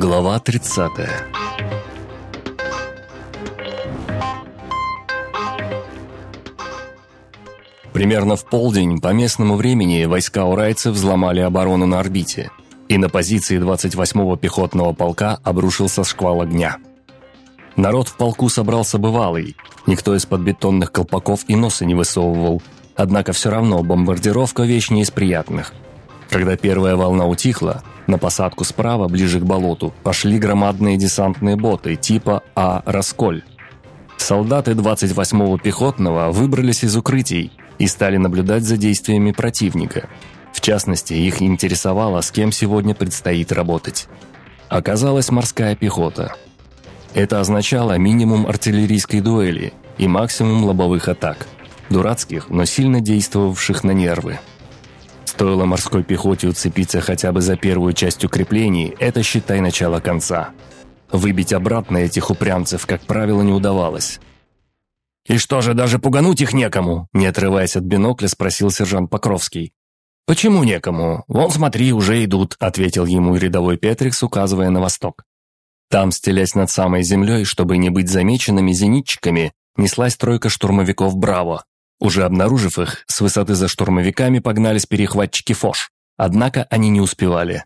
Глава 30 Примерно в полдень по местному времени войска урайцев взломали оборону на орбите, и на позиции 28-го пехотного полка обрушился шквал огня. Народ в полку собрался бывалый, никто из-под бетонных колпаков и носа не высовывал, однако все равно бомбардировка – вещь не из приятных. Когда первая волна утихла, на посадку справа, ближе к болоту, пошли громадные десантные боты типа А «Расколь». Солдаты 28-го пехотного выбрались из укрытий и стали наблюдать за действиями противника. В частности, их интересовало, с кем сегодня предстоит работать. Оказалась морская пехота. Это означало минимум артиллерийской дуэли и максимум лобовых атак. Дурацких, но сильно действовавших на нервы. Стоило морской пехоте уцепиться хотя бы за первую часть укреплений, это, считай, начало конца. Выбить обратно этих упрямцев, как правило, не удавалось. «И что же, даже пугануть их некому?» Не отрываясь от бинокля, спросил сержант Покровский. «Почему некому? Вон, смотри, уже идут», ответил ему рядовой Петрикс, указывая на восток. Там, стелясь над самой землей, чтобы не быть замеченными зенитчиками, неслась тройка штурмовиков «Браво», уже обнаружив их, с высоты за штурмовиками погнались перехватчики «Фош». Однако они не успевали.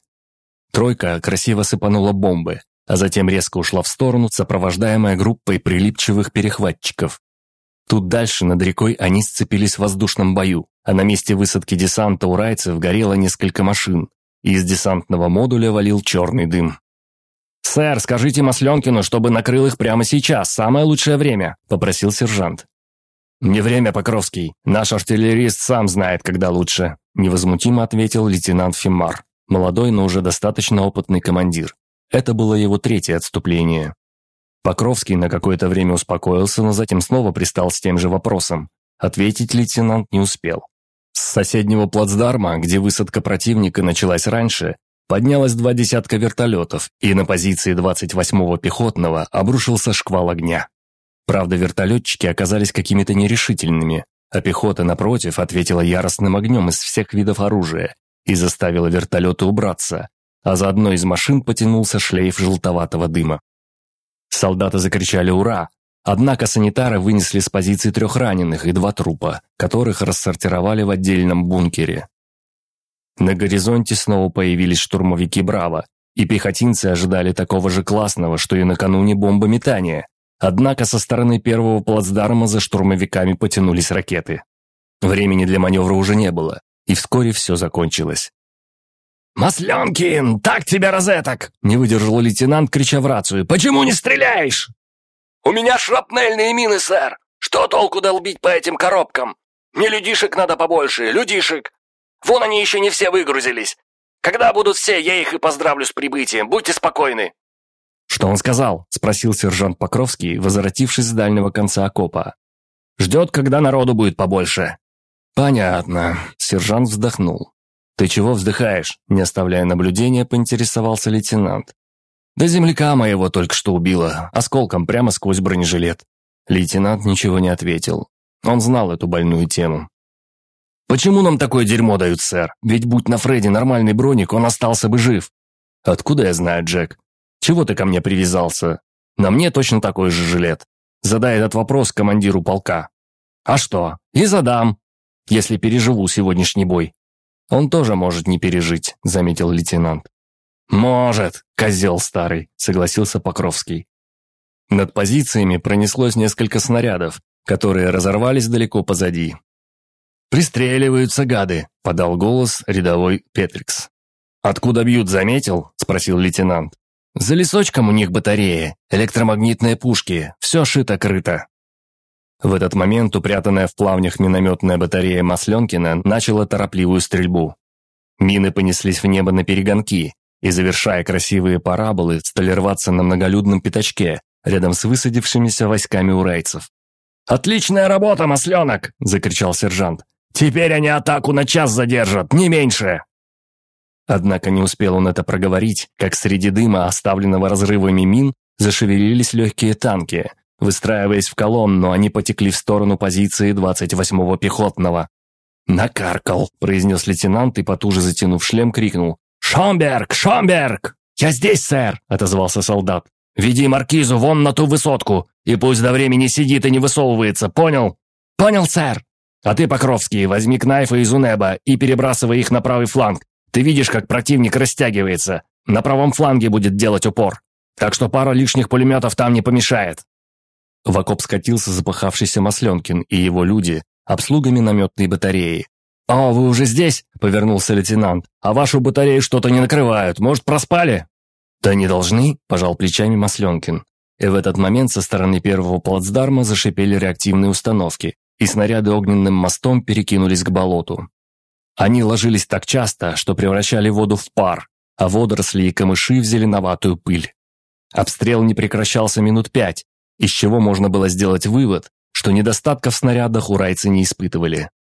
Тройка красиво сыпанула бомбы, а затем резко ушла в сторону, сопровождаемая группой прилипчивых перехватчиков. Тут дальше над рекой они сцепились в воздушном бою, а на месте высадки десанта у райцев горело несколько машин, и из десантного модуля валил черный дым. «Сэр, скажите Масленкину, чтобы накрыл их прямо сейчас, самое лучшее время», – попросил сержант. «Не время, Покровский. Наш артиллерист сам знает, когда лучше», – невозмутимо ответил лейтенант Фимар, молодой, но уже достаточно опытный командир. Это было его третье отступление. Покровский на какое-то время успокоился, но затем снова пристал с тем же вопросом. Ответить лейтенант не успел. С соседнего плацдарма, где высадка противника началась раньше, поднялось два десятка вертолетов, и на позиции 28-го пехотного обрушился шквал огня. Правда, вертолетчики оказались какими-то нерешительными, а пехота, напротив, ответила яростным огнем из всех видов оружия и заставила вертолеты убраться, а за одной из машин потянулся шлейф желтоватого дыма. Солдаты закричали «Ура!», однако санитары вынесли с позиции трех раненых и два трупа, которых рассортировали в отдельном бункере. На горизонте снова появились штурмовики «Браво», и пехотинцы ожидали такого же классного, что и накануне бомбометания. Однако со стороны первого плацдарма за штурмовиками потянулись ракеты. Времени для маневра уже не было, и вскоре все закончилось. «Масленкин, так тебя розеток!» – не выдержал лейтенант, крича в рацию. «Почему не стреляешь?» «У меня шрапнельные мины, сэр! Что толку долбить по этим коробкам? Мне людишек надо побольше, людишек! Вон они еще не все выгрузились! Когда будут все, я их и поздравлю с прибытием, будьте спокойны!» «Что он сказал?» – спросил сержант Покровский, возвратившись с дальнего конца окопа. «Ждет, когда народу будет побольше». «Понятно», – сержант вздохнул. «Ты чего вздыхаешь?» – не оставляя наблюдения, поинтересовался лейтенант. «Да земляка моего только что убило, осколком прямо сквозь бронежилет». Лейтенант ничего не ответил. Он знал эту больную тему. «Почему нам такое дерьмо дают, сэр? Ведь будь на Фредди нормальный броник, он остался бы жив». «Откуда я знаю, Джек? Чего ты ко мне привязался? На мне точно такой же жилет. Задай этот вопрос командиру полка. А что? И задам, если переживу сегодняшний бой. Он тоже может не пережить, заметил лейтенант. Может, козел старый, согласился Покровский. Над позициями пронеслось несколько снарядов, которые разорвались далеко позади. «Пристреливаются гады», — подал голос рядовой Петрикс. «Откуда бьют, заметил?» — спросил лейтенант. За лесочком у них батареи, электромагнитные пушки, все шито-крыто. В этот момент упрятанная в плавнях минометная батарея Масленкина начала торопливую стрельбу. Мины понеслись в небо на перегонки и, завершая красивые параболы, стали рваться на многолюдном пятачке рядом с высадившимися войсками урайцев. «Отличная работа, Масленок!» – закричал сержант. «Теперь они атаку на час задержат, не меньше!» Однако не успел он это проговорить, как среди дыма, оставленного разрывами мин, зашевелились легкие танки. Выстраиваясь в колонну, они потекли в сторону позиции 28-го пехотного. «Накаркал», — произнес лейтенант и, потуже затянув шлем, крикнул. «Шомберг! Шомберг!» «Я здесь, сэр!» – отозвался солдат. «Веди маркизу вон на ту высотку, и пусть до времени сидит и не высовывается, понял?» «Понял, сэр!» «А ты, Покровский, возьми кнайфы из Унеба и перебрасывай их на правый фланг. Ты видишь, как противник растягивается. На правом фланге будет делать упор. Так что пара лишних пулеметов там не помешает». В окоп скатился запыхавшийся Масленкин и его люди, обслуга минометной батареи. «О, вы уже здесь?» – повернулся лейтенант. «А вашу батарею что-то не накрывают. Может, проспали?» «Да не должны», – пожал плечами Масленкин. И в этот момент со стороны первого плацдарма зашипели реактивные установки, и снаряды огненным мостом перекинулись к болоту. Они ложились так часто, что превращали воду в пар, а водоросли и камыши в зеленоватую пыль. Обстрел не прекращался минут пять, из чего можно было сделать вывод, что недостатков в снарядах урайцы не испытывали.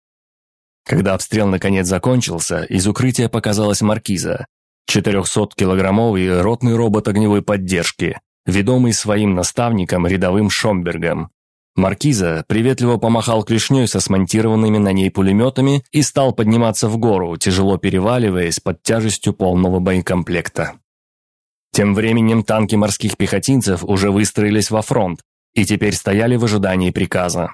Когда обстрел наконец закончился, из укрытия показалась маркиза. 400-килограммовый ротный робот огневой поддержки, ведомый своим наставником рядовым Шомбергом. Маркиза приветливо помахал клешней со смонтированными на ней пулеметами и стал подниматься в гору, тяжело переваливаясь под тяжестью полного боекомплекта. Тем временем танки морских пехотинцев уже выстроились во фронт и теперь стояли в ожидании приказа.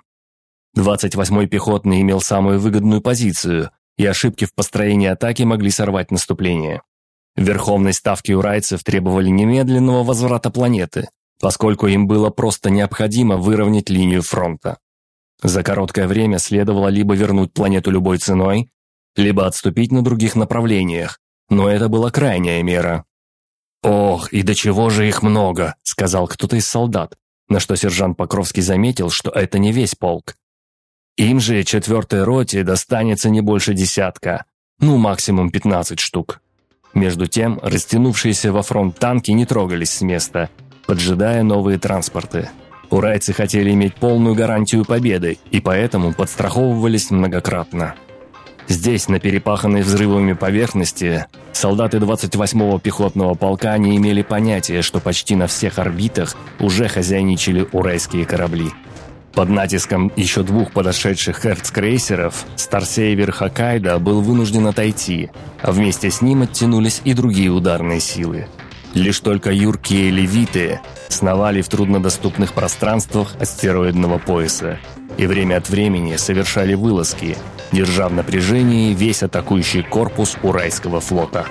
28-й пехотный имел самую выгодную позицию, и ошибки в построении атаки могли сорвать наступление. Верховной ставки урайцев требовали немедленного возврата планеты, поскольку им было просто необходимо выровнять линию фронта. За короткое время следовало либо вернуть планету любой ценой, либо отступить на других направлениях, но это была крайняя мера. «Ох, и до чего же их много!» – сказал кто-то из солдат, на что сержант Покровский заметил, что это не весь полк. Им же четвертой роте достанется не больше десятка, ну максимум 15 штук. Между тем, растянувшиеся во фронт танки не трогались с места, поджидая новые транспорты. Урайцы хотели иметь полную гарантию победы и поэтому подстраховывались многократно. Здесь, на перепаханной взрывами поверхности, солдаты 28-го пехотного полка не имели понятия, что почти на всех орбитах уже хозяйничали урайские корабли. Под натиском еще двух подошедших эрцкрейсеров Старсейвер Хоккайдо был вынужден отойти, а вместе с ним оттянулись и другие ударные силы. Лишь только юркие левиты сновали в труднодоступных пространствах астероидного пояса и время от времени совершали вылазки – держа в напряжении весь атакующий корпус Уральского флота.